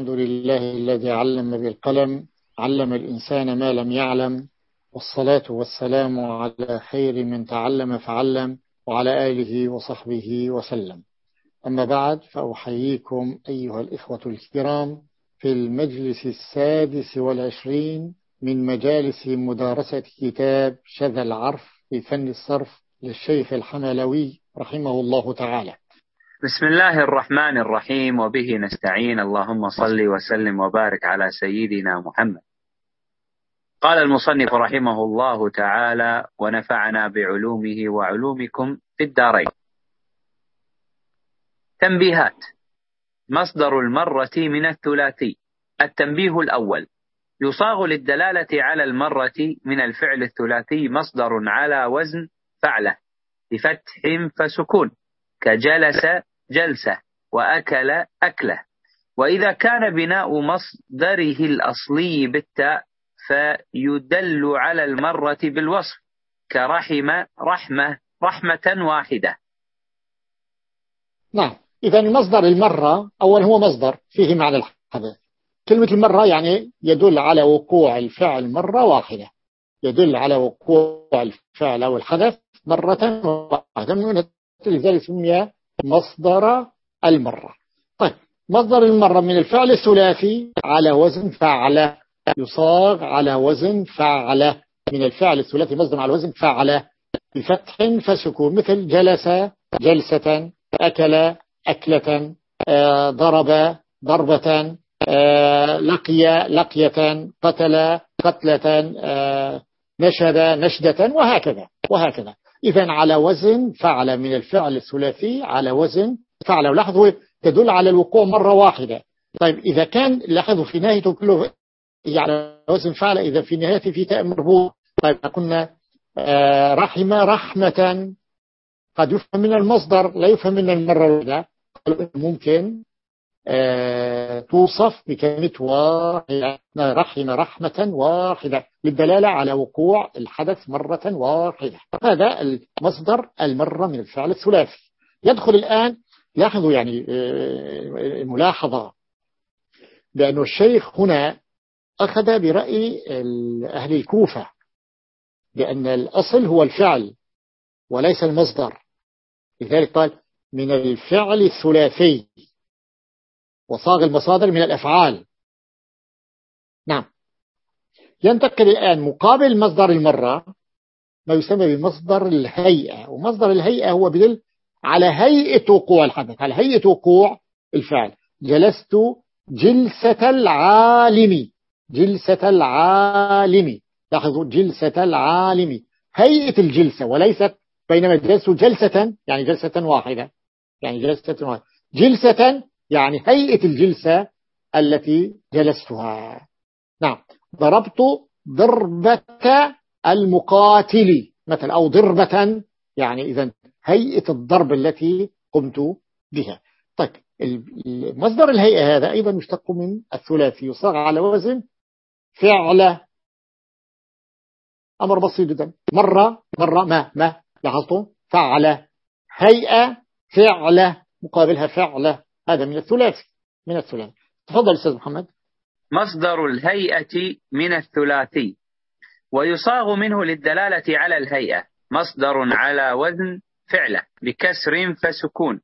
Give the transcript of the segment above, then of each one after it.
الحمد لله الذي علم بالقلم علم الإنسان ما لم يعلم والصلاة والسلام على خير من تعلم فعلم وعلى آله وصحبه وسلم. أما بعد فأحييكم أيها الإخوة الكرام في المجلس السادس والعشرين من مجالس مدارسة كتاب شذا العرف في فن الصرف للشيخ الحملوي رحمه الله تعالى. بسم الله الرحمن الرحيم وبه نستعين. اللهم صل وسلم وبارك على سيدنا محمد. قال المصنف رحمه الله تعالى ونفعنا بعلومه وعلومكم في الدارين. تنبيهات مصدر المرة من الثلاثي. التنبيه الأول يصاغ للدلالة على المرة من الفعل الثلاثي مصدر على وزن فعله بفتح فسكون كجلس جلسة وأكل أكله. وإذا كان بناء مصدره الأصلي بالتاء فيدل على المرة بالوصف كرحم رحمة رحمة واحدة. نعم. إذا مصدر المرة أول هو مصدر فيه معنى الحدث كلمة المرة يعني يدل على وقوع الفعل مرة واحدة. يدل على وقوع الفعل أو الحدث مرة واحدة. لذلك سمي مصدر المرة. طيب مصدر المرة من الفعل الثلاثي على وزن فعل يصاغ على وزن فعل. من الفعل الثلاثي مصدر على وزن فعل بفتح فسكون مثل جلس جلسة أكل أكلة آه، ضرب ضربة آه، لقي لقية قتل قتلة آه، نشد نشدة وهكذا وهكذا. إذا على وزن فعل من الفعل الثلاثي على وزن فعل. ولاحظوا تدل على الوقوع مرة واحدة. طيب إذا كان لاحظوا في نهايته كله على وزن فعل إذا في نهايته في تاء مربوط. طيب قلنا آه، رحم رحمة قد يفهم من المصدر لا يفهم من المرة الأولى. ممكن. توصف بكلمة واحدة. رحم رحمة واحدة. للدلالة على وقوع الحدث مرة واحدة. هذا المصدر المرة من الفعل الثلاثي. يدخل الآن لاحظوا يعني آه، ملاحظة. بأن الشيخ هنا أخذ برأي أهل الكوفة بأن الأصل هو الفعل وليس المصدر. لذلك قال من الفعل الثلاثي. وصاغ المصادر من الأفعال. نعم. ينتقل الآن مقابل مصدر المرة ما يسمى بمصدر الهيئة ومصدر الهيئة هو بدل على هيئة وقوع الحدث على هيئة وقوع الفعل. جلست جلسة العالم جلسة العالم. لاحظوا جلسة العالم. هيئة الجلسة وليست بينما جلست جلسة يعني جلسة واحدة يعني جلسة واحدة. جلسة يعني هيئة الجلسة التي جلستها. نعم. ضربت ضربة المقاتل مثلا أو ضربة يعني إذا هيئة الضرب التي قمت بها. طيب مصدر الهيئة هذا أيضا يشتق من الثلاثي يصاغ على وزن فعل أمر بسيط جدا. مرة مرة ما ما لاحظتم فعل هيئة فعل مقابلها فعل هذا من الثلاثي من الثلاثي تفضل أستاذ محمد. مصدر الهيئة من الثلاثي. ويصاغ منه للدلالة على الهيئة. مصدر على وزن فعله. بكسر فسكون.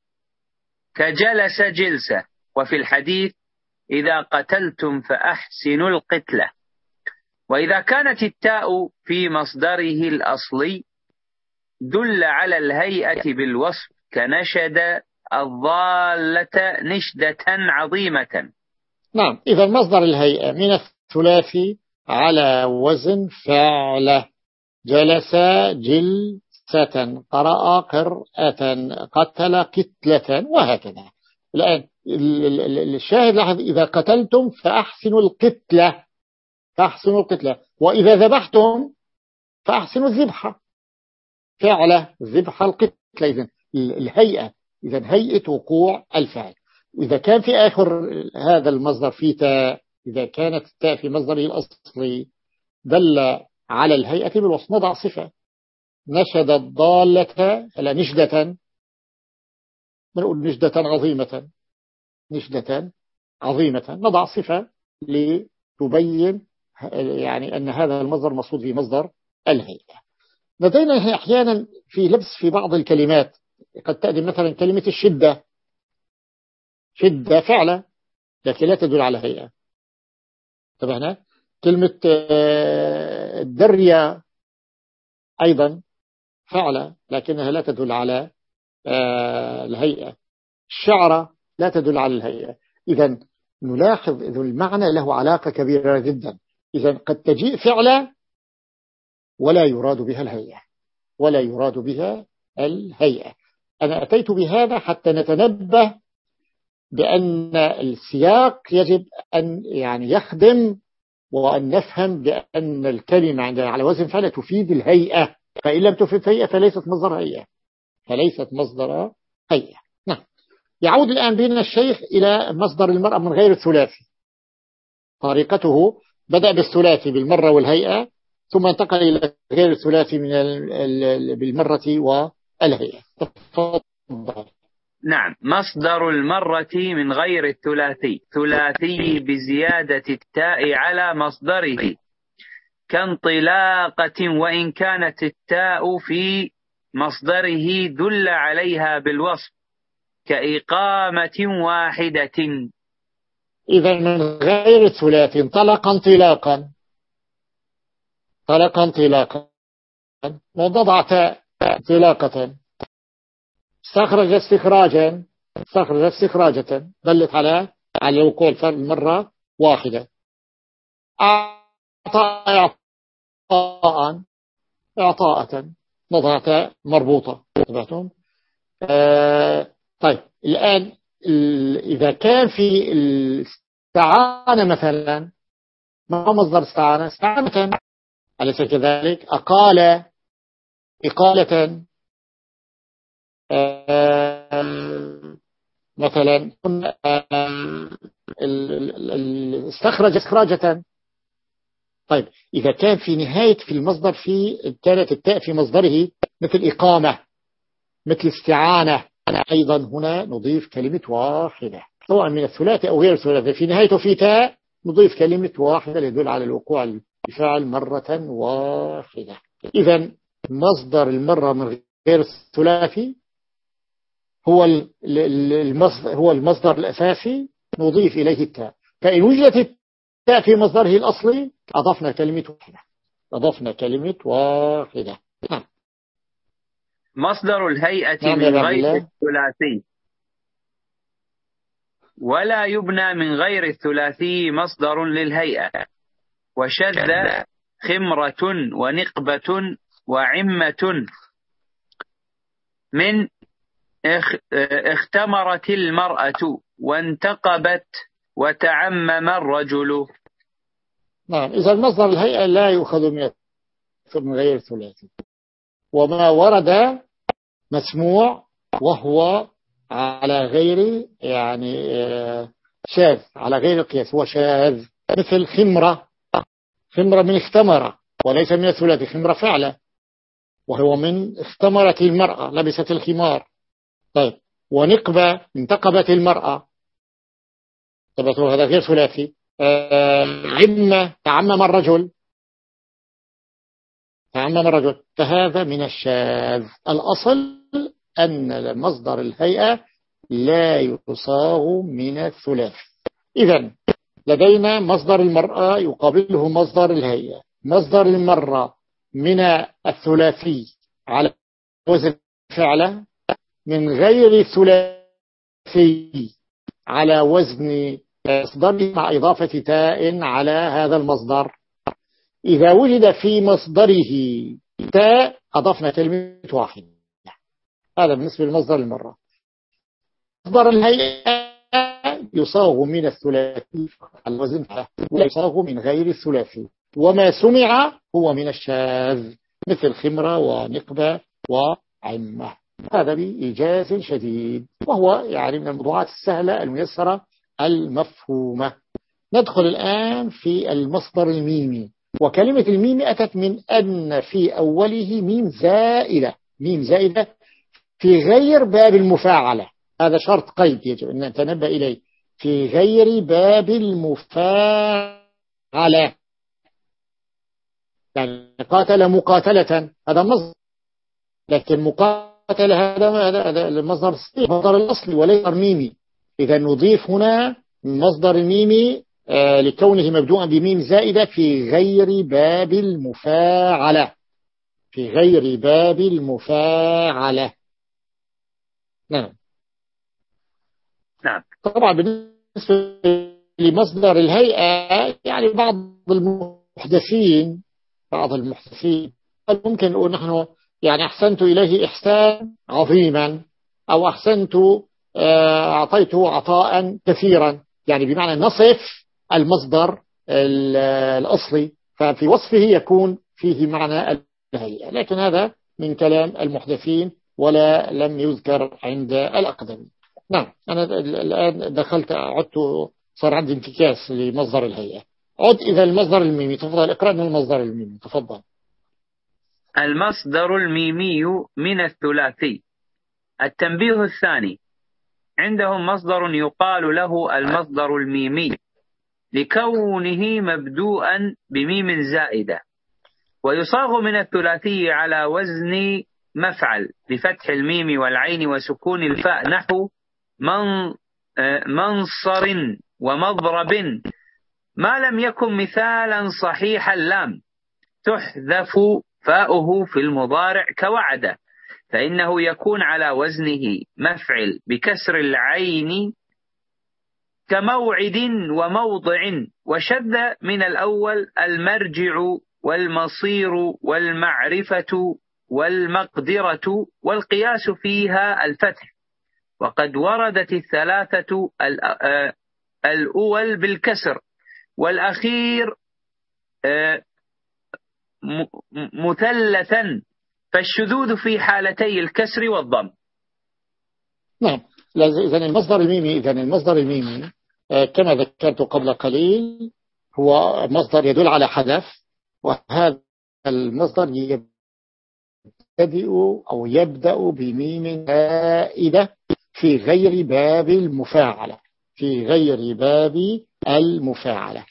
كجلس جلسة. وفي الحديث إذا قتلتم فأحسنوا القتلة. وإذا كانت التاء في مصدره الأصلي دل على الهيئة بالوصف كنشد الضالة نشدة عظيمة. نعم إذا مصدر الهيئة من الثلاثي على وزن فعله جلس جلسة قرأ قرأة قتل قتلة وهكذا. الآن الشاهد لاحظ إذا قتلتم فأحسنوا القتلة. فأحسنوا القتلة. وإذا ذبحتم فأحسنوا الذبحة فعل ذبح القتلة. إذن الهيئة إذا هيئة وقوع الفعل وإذا كان في آخر هذا المصدر في تاء إذا كانت التاء في مصدره الأصلي دل على الهيئة بالوصف نضع صفة. نشد الضالة لا نشدة. نقول نشدة عظيمة. نشدة عظيمة. نضع صفة لتبين يعني أن هذا المصدر مصود في مصدر الهيئة. لدينا أحيانا في لبس في بعض الكلمات قد تأتي مثلا كلمة الشدة. شدة فعلة لكن لا تدل على هيئة. تبعنا كلمة آه، الدرية أيضا فعلة لكنها لا تدل على آه، الهيئة. الشعرة لا تدل على الهيئة. إذا نلاحظ أن المعنى له علاقة كبيرة جدا. إذا قد تجيء فعلة ولا يراد بها الهيئة. ولا يراد بها الهيئة. أنا أتيت بهذا حتى نتنبه بأن السياق يجب أن يعني يخدم وأن نفهم بأن الكلمة على وزن فعل تفيد الهيئة. فإن لم تفيد هيئة فليست مصدر هيئة. فليست مصدر هيئة. نعم. يعود الآن بنا الشيخ إلى مصدر المرأة من غير الثلاثي. طريقته بدأ بالثلاثي بالمرة والهيئة ثم انتقل إلى غير الثلاثي من بالمرة والهيئة تفضل. نعم. مصدر المرة من غير الثلاثي. ثلاثي بزيادة التاء على مصدره. كانطلاقة وإن كانت التاء في مصدره دل عليها بالوصف. كإقامة واحدة. إذا من غير الثلاثي انطلق انطلاقا. انطلق انطلاقا. وضضع تاء. انطلاقة استخرج استخراجا استخرج استخراجة. دلت على على الوقوع المرة واحدة. أعطى إعطاء إعطاءة. نضعت مربوطة. تبعتم آه طيب. الآن إذا كان في الاستعانة مثلا ما هو مصدر استعانة؟ استعانة. أليس كذلك؟ أقال إقالة مثلا استخرج استخراجة. طيب إذا كان في نهاية في المصدر في كانت التاء في مصدره مثل إقامة مثل استعانة. أيضا هنا نضيف كلمة واحدة سواء من الثلاثة أو غير الثلاثة في نهايته في تاء نضيف كلمة واحدة ليدل على الوقوع الفعل مرة واحدة. إذا مصدر المرة من غير الثلاثي هو المصدر هو المصدر الأساسي نضيف إليه التاء. فإن وجدت التاء في مصدره الأصلي أضفنا كلمة واحدة. أضفنا كلمة واحدة. نعم. مصدر الهيئة من غير الثلاثي. ولا يبنى من غير الثلاثي مصدر للهيئة. وشذ خمرة ونقبة وعمة من اختمرت المرأة وانتقبت وتعمم الرجل. نعم إذا المصدر الهيئة لا يؤخذ من من غير ثلاثي. وما ورد مسموع وهو على غير يعني آه، شاذ على غير القياس هو شاذ. مثل خمرة خمرة من اختمرة وليس من الثلاثي خمرة فعلة. وهو من اختمرت المرأة لبست الخمار. طيب ونقبة انتقبت المرأة. ثبت هذا غير ثلاثي. آه، عمة تعمم الرجل. تعمم الرجل. فهذا من الشاذ. الأصل أن مصدر الهيئة لا يصاغ من الثلاث إذا لدينا مصدر المرأة يقابله مصدر الهيئة. مصدر المرة من الثلاثي على وزن فعله من غير ثلاثي على وزن مصدر مع إضافة تاء على هذا المصدر. إذا وجد في مصدره تاء أضفنا كلمة واحد هذا بالنسبة لمصدر المرة. مصدر الهيئة يصاغ من الثلاثي على الوزن ولا يصاغ من غير الثلاثي. وما سمع هو من الشاذ مثل خمرة ونقبة وعمة. هذا بإيجاز شديد وهو يعني من الموضوعات السهلة الميسرة المفهومة. ندخل الآن في المصدر الميمي. وكلمة الميمي أتت من أن في أوله ميم زائدة ميم زائدة في غير باب المفاعلة. هذا شرط قيد يجب أن نتنبه إليه. في غير باب المفاعلة. يعني قاتل مقاتلة هذا مصدر. لكن مقاتلة هذا هذا المصدر المصدر الأصلي وليس ميمي. إذا نضيف هنا مصدر الميمي آه، لكونه مبدوءا بميم زائدة في غير باب المفاعلة. في غير باب المفاعلة. نعم. نعم. طبعا بالنسبة لمصدر الهيئة يعني بعض المحدثين بعض المحدثين ممكن نقول نحن يعني أحسنت إليه إحسان عظيما أو أحسنت آه، أعطيته عطاء كثيرا؟ يعني بمعنى نصف المصدر الأصلي ففي وصفه يكون فيه معنى الهيئة. لكن هذا من كلام المحدثين ولا لم يذكر عند الأقدمين. نعم أنا الآن دخلت عدت صار عندي انتكاس لمصدر الهيئة. عد إذا المصدر الميمي. تفضل اقرأ من المصدر الميمي. تفضل. المصدر الميمي من الثلاثي. التنبيه الثاني. عندهم مصدر يقال له المصدر الميمي. لكونه مبدوءا بميم زائدة. ويصاغ من الثلاثي على وزن مفعل بفتح الميم والعين وسكون الفاء نحو من منصر ومضرب. ما لم يكن مثالا صحيح اللام تحذف فاؤه في المضارع كوعد فإنه يكون على وزنه مفعل بكسر العين كموعد وموضع وشذ من الأول المرجع والمصير والمعرفة والمقدرة والقياس فيها الفتح. وقد وردت الثلاثة آه، الأول بالكسر والأخير آه، مثلثا فالشذوذ في حالتي الكسر والضم. نعم. إذا المصدر الميمي إذا المصدر الميمي آه، كما ذكرت قبل قليل هو مصدر يدل على حدث وهذا المصدر يبتدئ أو يبدأ بميم زائدة في غير باب المفاعلة في غير باب المفاعلة.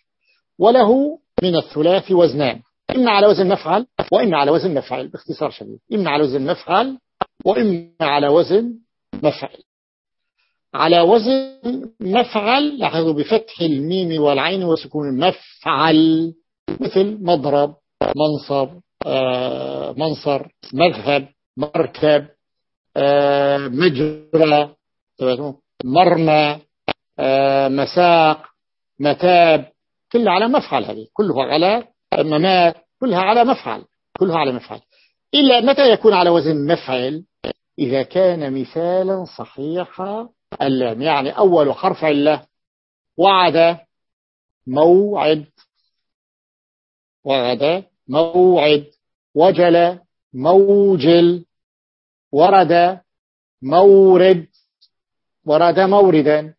وله من الثلاث وزنان إما على وزن مفعل وإما على وزن مفعل باختصار شديد. إما على وزن مفعل وإما على وزن مفعل. على وزن مفعل لاحظوا بفتح الميم والعين وسكون مفعل مثل مضرب منصب آه، منصر مذهب مركب آه، مجرى مرمى آه، مساق متاب كلها على مفعل هذه كلها على ممات كلها على مفعل كلها على مفعل. إلا متى يكون على وزن مفعل؟ إذا كان مثالا صحيحا اللام يعني أول حرف علة وعد موعد وعد موعد وجل موجل ورد مورد ورد موردا.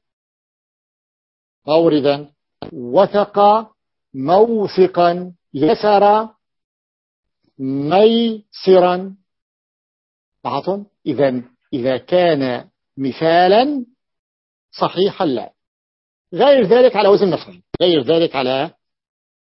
موردا وثق موثقا يسر ميسرا. إذا إذا كان مثالا صحيحا لا. غير ذلك على وزن مفعل غير ذلك على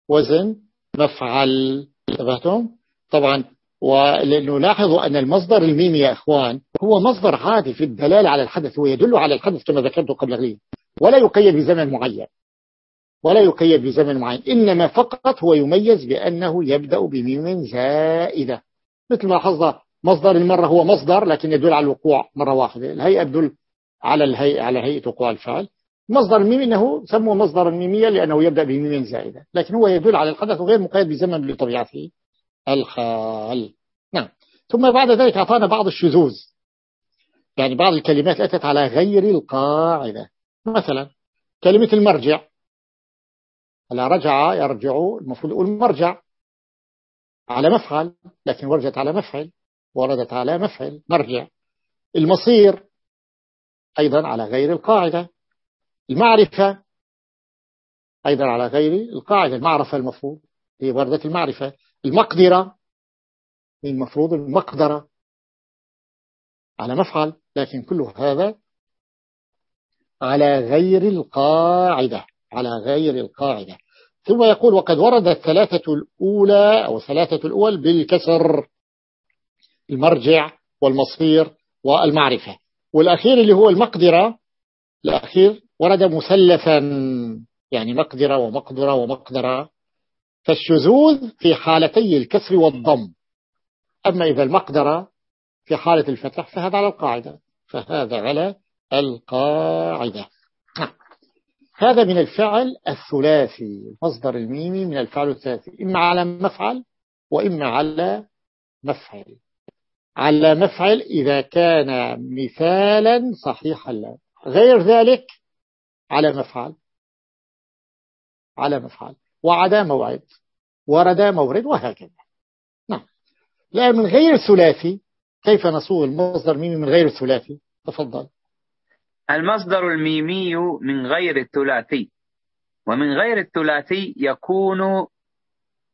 وزن مفعل انتبهتم؟ طبعا ونلاحظ أن المصدر الميمي يا إخوان هو مصدر عادي في الدلالة على الحدث هو يدل على الحدث كما ذكرت قبل قليل ولا يقيد بزمن معين. ولا يقيد بزمن معين. إنما فقط هو يميز بأنه يبدأ بميم زائدة. مثل ما حظ مصدر المرة هو مصدر لكن يدل على الوقوع مرة واحدة. الهيئة تدل على الهيئة على هيئة وقوع الفعل. مصدر الميم إنه سموه مصدر الميمية لأنه يبدأ بميم زائدة. لكن هو يدل على الحدث وغير مقيد بزمن بطبيعته الخال نعم. ثم بعد ذلك أعطانا بعض الشذوذ. يعني بعض الكلمات أتت على غير القاعدة. مثلا كلمة المرجع. على رجع يرجع المفروض يقول مرجع. على مفعل لكن ورجت على مفعل وردت على مفعل مرجع. المصير أيضا على غير القاعدة. المعرفة أيضا على غير القاعدة. المعرفة المفروض هي وردة المعرفة. المقدرة المفروض المقدرة على مفعل لكن كل هذا على غير القاعدة على غير القاعدة. ثم يقول وقد ورد الثلاثة الأولى أو ثلاثة الأول بالكسر المرجع والمصير والمعرفة. والأخير اللي هو المقدرة الأخير ورد مثلثا يعني مقدرة ومقدرة ومقدرة. فالشذوذ في حالتي الكسر والضم. أما إذا المقدرة في حالة الفتح فهذا على القاعدة فهذا على القاعدة. نعم. هذا من الفعل الثلاثي مصدر الميمي من الفعل الثلاثي إما على مفعل وإما على مفعل. على مفعل إذا كان مثالا صحيحا غير ذلك على مفعل. على مفعل. وعدا موعد. ورد مورد وهكذا. نعم. لا من غير الثلاثي كيف نصوغ المصدر الميمي من غير الثلاثي تفضل. المصدر الميمي من غير الثلاثي ومن غير الثلاثي يكون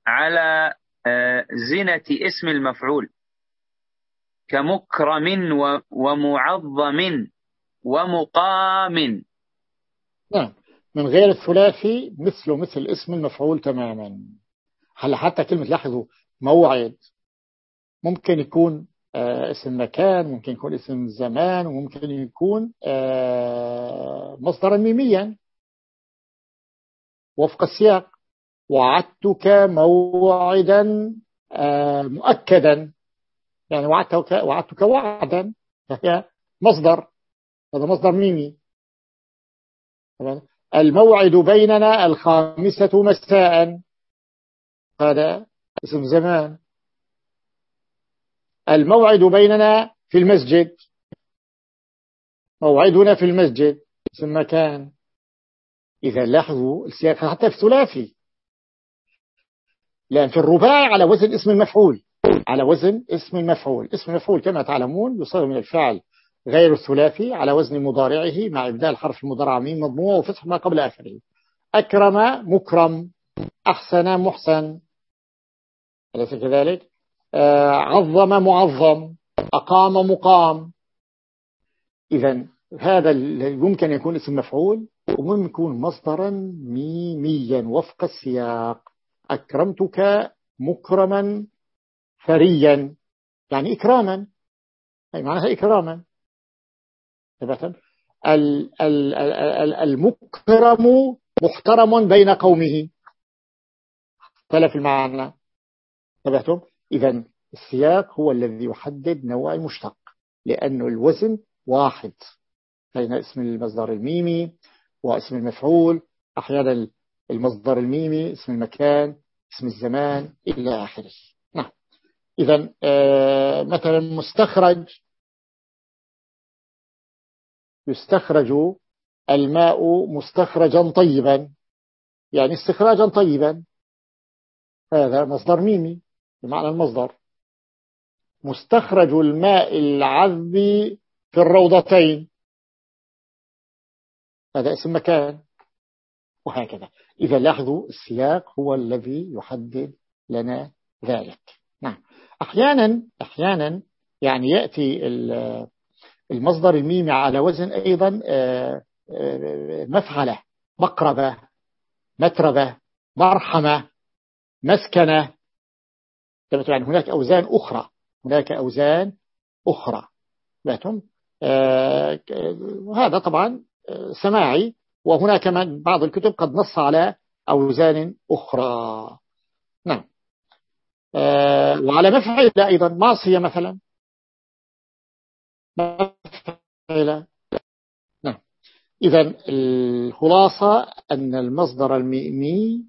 على آه، زنة اسم المفعول كمكرم ومعظم ومقام. نعم. من غير الثلاثي مثل مثل اسم المفعول تماما. هل حتى كلمة لاحظوا موعد ممكن يكون اسم مكان ممكن يكون اسم زمان وممكن يكون آه مصدرا ميميا. وفق السياق. وعدتك موعدا آه مؤكدا. يعني وعدتك, وعدتك وعدا. فهي مصدر. هذا مصدر ميمي. الموعد بيننا الخامسة مساء. هذا اسم زمان. الموعد بيننا في المسجد. موعدنا في المسجد. اسم مكان. إذا لاحظوا السياق حتى في الثلاثي. لأن في الرباعي على وزن اسم المفعول. على وزن اسم المفعول. اسم المفعول كما تعلمون يصير من الفعل غير الثلاثي على وزن مضارعه مع إبدال حرف المضارع ميم مضمومة وفتح ما قبل آخره. أكرم مكرم أحسن محسن. أليس كذلك؟ عظم معظم أقام مقام. إذا هذا يمكن يكون اسم مفعول وممكن يكون مصدرا ميميا وفق السياق. أكرمتك مكرما ثريا يعني إكراما. أي معناها إكراما. المكرم محترم بين قومه. اختلف المعنى. انتبهتم؟ إذا السياق هو الذي يحدد نوع المشتق لأنه الوزن واحد بين اسم المصدر الميمي واسم المفعول أحيانا المصدر الميمي اسم المكان اسم الزمان إلى آخره. نعم. إذا آه، مثلا مستخرج يستخرج الماء مستخرجا طيبا يعني استخراجا طيبا. هذا مصدر ميمي. بمعنى المصدر. مستخرج الماء العذب في الروضتين. هذا اسم مكان. وهكذا. إذا لاحظوا السياق هو الذي يحدد لنا ذلك. نعم. أحيانا أحيانا يعني يأتي المصدر الميمي على وزن أيضا آه، آه، مفعلة. مقربة. متربة. مرحمة. مسكنة. يعني هناك أوزان أخرى. هناك أوزان أخرى. باتم آه، وهذا طبعا سماعي. وهناك من بعض الكتب قد نص على أوزان أخرى. نعم. وعلى مفعل أيضا. معصية مثلا. نعم. إذا الخلاصة أن المصدر المئمي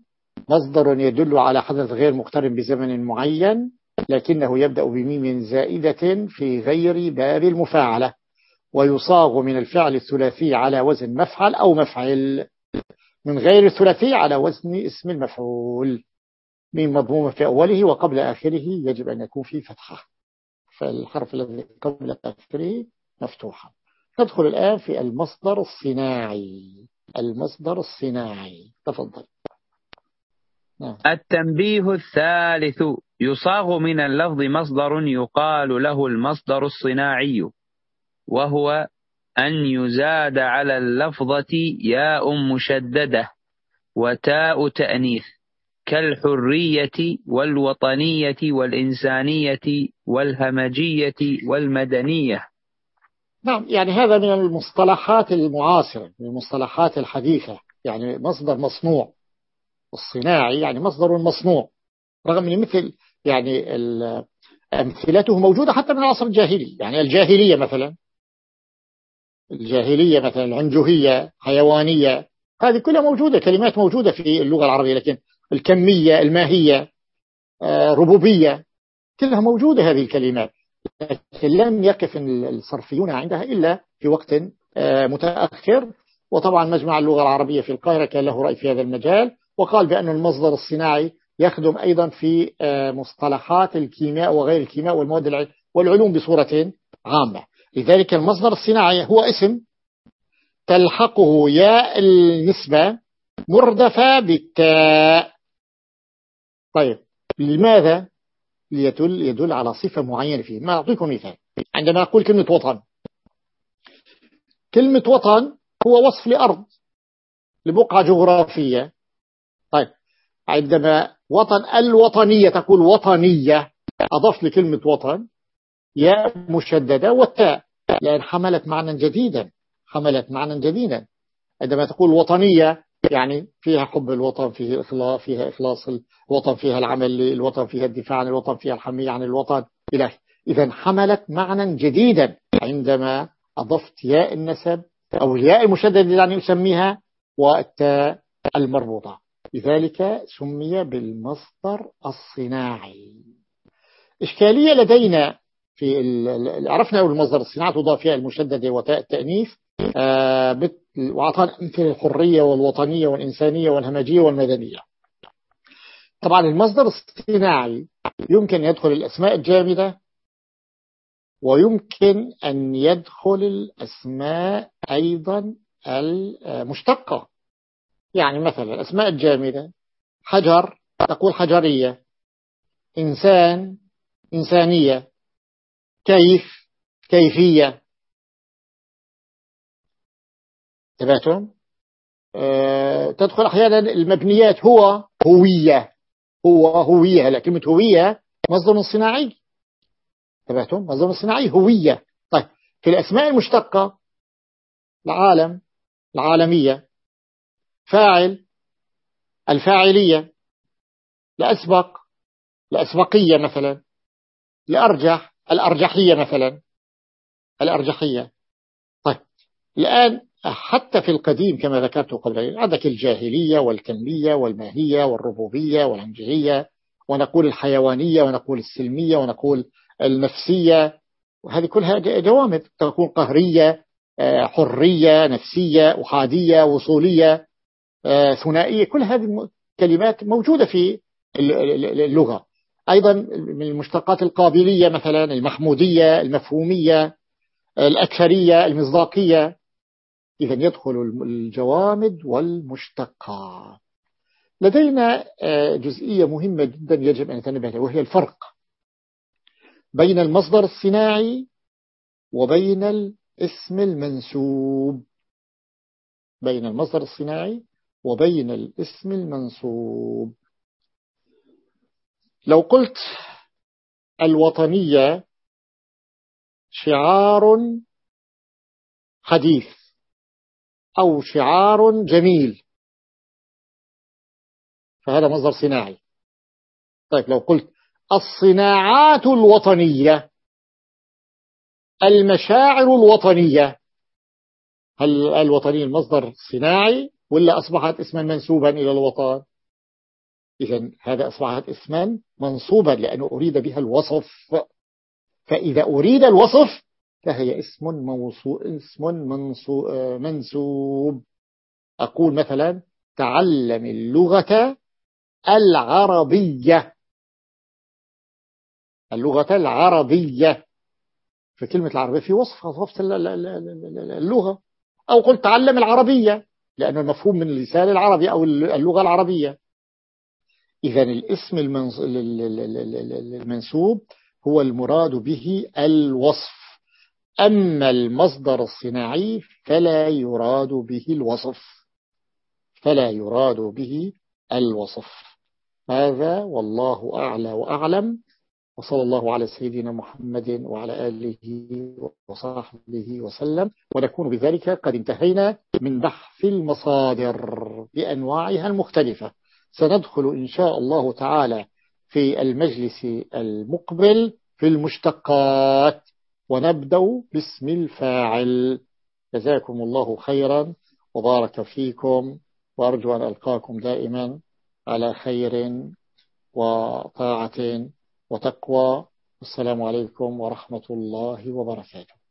مصدر يدل على حدث غير مقترن بزمن معين لكنه يبدأ بميم زائدة في غير باب المفاعلة ويصاغ من الفعل الثلاثي على وزن مفعل أو مفعل من غير الثلاثي على وزن اسم المفعول. من مضمومة في أوله وقبل آخره يجب أن يكون في فتحة فالحرف الذي قبل آخره مفتوحا ندخل الآن في المصدر الصناعي. المصدر الصناعي. تفضل. نعم. التنبيه الثالث يصاغ من اللفظ مصدر يقال له المصدر الصناعي وهو أن يزاد على اللفظة ياء مشددة وتاء تأنيث كالحرية والوطنية والإنسانية والهمجية والمدنية نعم يعني هذا من المصطلحات المعاصرة من المصطلحات الحديثة يعني مصدر مصنوع الصناعي يعني مصدر مصنوع. رغم من مثل يعني أمثلته موجودة حتى من العصر الجاهلي. يعني الجاهلية مثلا. الجاهلية مثلا العنجهية حيوانية. هذه كلها موجودة كلمات موجودة في اللغة العربية لكن الكمية الماهية آه، ربوبية كلها موجودة هذه الكلمات. لكن لم يقف الصرفيون عندها إلا في وقت آه، متأخر. وطبعا مجمع اللغة العربية في القاهرة كان له رأي في هذا المجال. وقال بأن المصدر الصناعي يخدم أيضا في آه، مصطلحات الكيمياء وغير الكيمياء والمواد والعلوم بصورة عامة. لذلك المصدر الصناعي هو اسم تلحقه ياء النسبة مردفة بالتاء. طيب لماذا ليدل يدل على صفة معينة فيه؟ ما أعطيكم مثال. عندما أقول كلمة وطن كلمة وطن هو وصف لأرض لبقعة جغرافية. طيب. عندما وطن الوطنية تقول وطنية أضفت لكلمة وطن يا مشددة والتاء لأن حملت معنى جديدا حملت معنى جديدا. عندما تقول وطنية يعني فيها حب الوطن فيه إخلاص فيها إخلاص الوطن فيها العمل للوطن فيها الدفاع عن الوطن فيها الحمية عن الوطن إلى إذا حملت معنى جديدا. عندما أضفت ياء النسب أو الياء المشدد يعني أسميها والتاء المربوطة. لذلك سمي بالمصدر الصناعي. إشكالية لدينا في عرفنا المصدر الصناعي تضاف فيها المشددة وتاء التأنيث آه وأعطانا أمثلة الحرية والوطنية والإنسانية والهمجية والمدنية. طبعا المصدر الصناعي يمكن يدخل الأسماء الجامدة ويمكن أن يدخل الأسماء أيضا المشتقة. يعني مثلا الأسماء الجامدة حجر تقول حجرية. إنسان إنسانية. كيف؟ كيفية. تبعتم أه تدخل أحيانا المبنيات هو هوية. هو هوية هلا كلمة هوية مصدر صناعي. تبعتم مصدر صناعي هوية. طيب في الأسماء المشتقة العالم العالمية. فاعل الفاعلية لأسبق لأسبقية مثلا لأرجح الأرجحية مثلا الأرجحية. طيب الآن حتى في القديم كما ذكرت قبل عندك الجاهلية والكمية والماهية والربوبية والعنجهية ونقول الحيوانية ونقول السلمية ونقول النفسية. وهذه كلها جوامد تكون قهرية آه، حرية نفسية أحادية وصولية. ثنائية كل هذه الكلمات موجودة في اللغة. أيضا من المشتقات القابلية مثلا المحمودية المفهومية الأكثرية المصداقية. إذا يدخل الجوامد والمشتقات لدينا آه، جزئية مهمة جدا يجب أن نتنبه لها وهي الفرق بين المصدر الصناعي وبين الاسم المنسوب. بين المصدر الصناعي وبين الاسم المنصوب لو قلت الوطنية شعار حديث أو شعار جميل فهذا مصدر صناعي. طيب لو قلت الصناعات الوطنية المشاعر الوطنية هل الوطنية المصدر صناعي؟ ولا أصبحت اسما منسوبا إلى الوطن؟ إذا هذا أصبحت اسما منصوبا لأنه أريد بها الوصف. فإذا أريد الوصف فهي اسم موصو اسم منصو منسوب. أقول مثلا تعلم اللغة العربية. اللغة العربية. في كلمة العربية في وصف وصف اللغة. أو قلت تعلم العربية. لأنه المفهوم من اللسان العربي أو اللغة العربية. إذا الاسم المنسوب هو المراد به الوصف. أما المصدر الصناعي فلا يراد به الوصف. فلا يراد به الوصف. هذا والله أعلى وأعلم. وصلى الله على سيدنا محمد وعلى آله وصحبه وسلم. ونكون بذلك قد انتهينا من بحث المصادر بأنواعها المختلفة. سندخل إن شاء الله تعالى في المجلس المقبل في المشتقات. ونبدأ باسم الفاعل. جزاكم الله خيرا وبارك فيكم. وأرجو أن ألقاكم دائما على خير وطاعة. وتقوى. السلام عليكم ورحمة الله وبركاته.